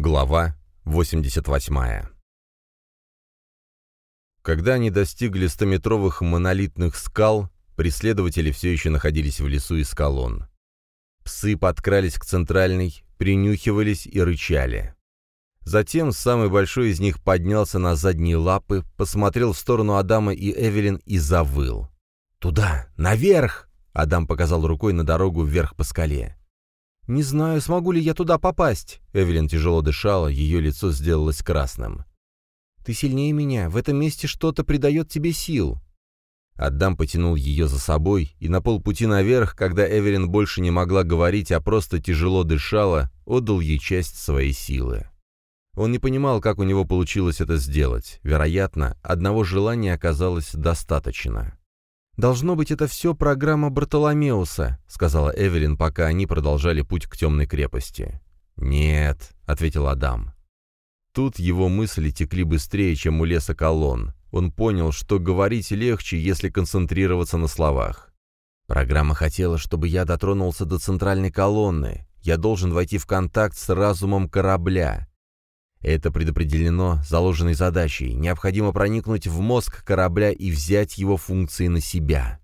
Глава 88 Когда они достигли стометровых монолитных скал, преследователи все еще находились в лесу из колонн. Псы подкрались к центральной, принюхивались и рычали. Затем самый большой из них поднялся на задние лапы, посмотрел в сторону Адама и Эвелин и завыл. «Туда! Наверх!» Адам показал рукой на дорогу вверх по скале. «Не знаю, смогу ли я туда попасть». Эвелин тяжело дышала, ее лицо сделалось красным. «Ты сильнее меня. В этом месте что-то придает тебе сил». Адам потянул ее за собой, и на полпути наверх, когда Эвелин больше не могла говорить, а просто тяжело дышала, отдал ей часть своей силы. Он не понимал, как у него получилось это сделать. Вероятно, одного желания оказалось достаточно. «Должно быть, это все программа Бартоломеуса», — сказала Эвелин, пока они продолжали путь к темной крепости. «Нет», — ответил Адам. Тут его мысли текли быстрее, чем у леса колонн. Он понял, что говорить легче, если концентрироваться на словах. «Программа хотела, чтобы я дотронулся до центральной колонны. Я должен войти в контакт с разумом корабля. Это предопределено заложенной задачей. Необходимо проникнуть в мозг корабля и взять его функции на себя.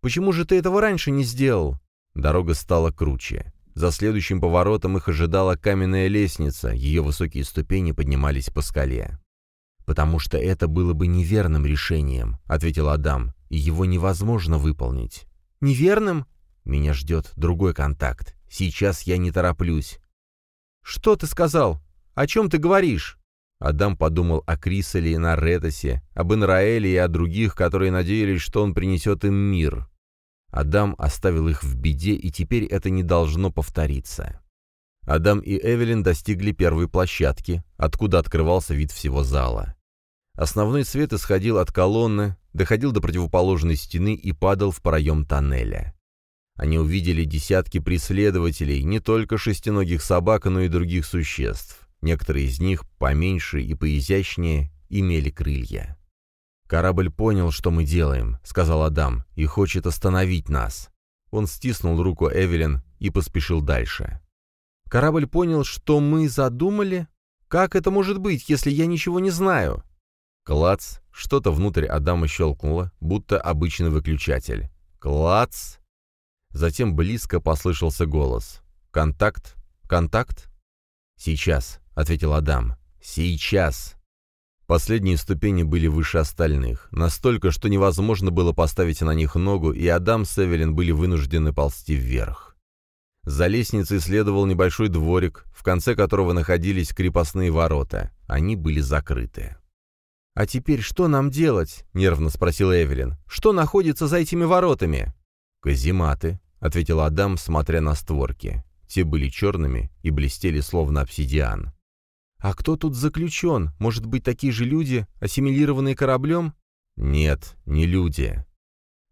«Почему же ты этого раньше не сделал?» Дорога стала круче. За следующим поворотом их ожидала каменная лестница, ее высокие ступени поднимались по скале. «Потому что это было бы неверным решением», — ответил Адам, — «и его невозможно выполнить». «Неверным?» «Меня ждет другой контакт. Сейчас я не тороплюсь». «Что ты сказал?» «О чем ты говоришь?» Адам подумал о Крисале и Наретосе, об Инраэле и о других, которые надеялись, что он принесет им мир. Адам оставил их в беде, и теперь это не должно повториться. Адам и Эвелин достигли первой площадки, откуда открывался вид всего зала. Основной свет исходил от колонны, доходил до противоположной стены и падал в проем тоннеля. Они увидели десятки преследователей, не только шестиногих собак, но и других существ. Некоторые из них, поменьше и поизящнее, имели крылья. «Корабль понял, что мы делаем», — сказал Адам, — «и хочет остановить нас». Он стиснул руку Эвелин и поспешил дальше. «Корабль понял, что мы задумали? Как это может быть, если я ничего не знаю?» Клац, что-то внутрь Адама щелкнуло, будто обычный выключатель. Клац! Затем близко послышался голос. «Контакт? Контакт?» «Сейчас ответил Адам. «Сейчас!» Последние ступени были выше остальных, настолько, что невозможно было поставить на них ногу, и Адам с Эвелин были вынуждены ползти вверх. За лестницей следовал небольшой дворик, в конце которого находились крепостные ворота. Они были закрыты. «А теперь что нам делать?» — нервно спросил Эвелин. «Что находится за этими воротами?» «Казематы», — ответил Адам, смотря на створки. Те были черными и блестели, словно обсидиан. «А кто тут заключен? Может быть, такие же люди, ассимилированные кораблем?» «Нет, не люди».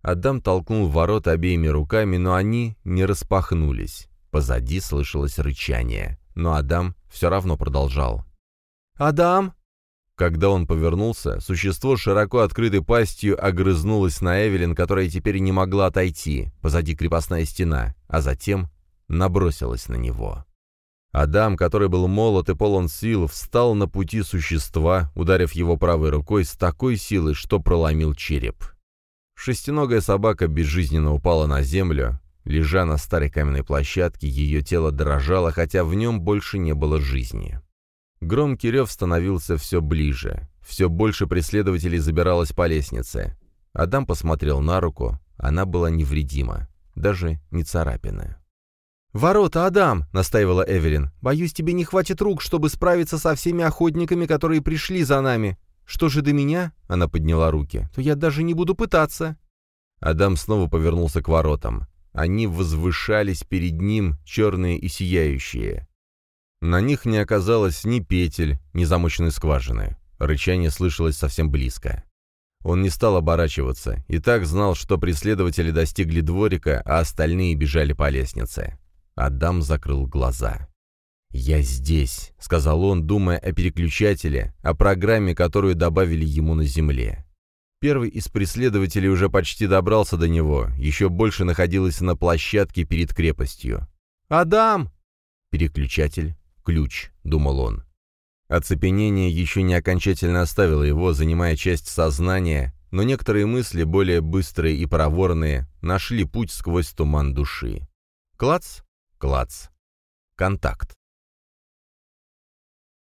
Адам толкнул ворот обеими руками, но они не распахнулись. Позади слышалось рычание, но Адам все равно продолжал. «Адам!» Когда он повернулся, существо широко открытой пастью огрызнулось на Эвелин, которая теперь не могла отойти, позади крепостная стена, а затем набросилась на него. Адам, который был молод и полон сил, встал на пути существа, ударив его правой рукой с такой силой, что проломил череп. Шестиногая собака безжизненно упала на землю. Лежа на старой каменной площадке, ее тело дрожало, хотя в нем больше не было жизни. Громкий рев становился все ближе. Все больше преследователей забиралось по лестнице. Адам посмотрел на руку, она была невредима, даже не царапина. «Ворота, Адам!» — настаивала Эвелин. «Боюсь, тебе не хватит рук, чтобы справиться со всеми охотниками, которые пришли за нами. Что же до меня?» — она подняла руки. «То я даже не буду пытаться». Адам снова повернулся к воротам. Они возвышались перед ним, черные и сияющие. На них не оказалось ни петель, ни замоченной скважины. Рычание слышалось совсем близко. Он не стал оборачиваться и так знал, что преследователи достигли дворика, а остальные бежали по лестнице. Адам закрыл глаза. «Я здесь», — сказал он, думая о переключателе, о программе, которую добавили ему на Земле. Первый из преследователей уже почти добрался до него, еще больше находилось на площадке перед крепостью. «Адам!» Переключатель ключ», — думал он. Оцепенение еще не окончательно оставило его, занимая часть сознания, но некоторые мысли, более быстрые и проворные, нашли путь сквозь туман души. Клац, клац. Контакт.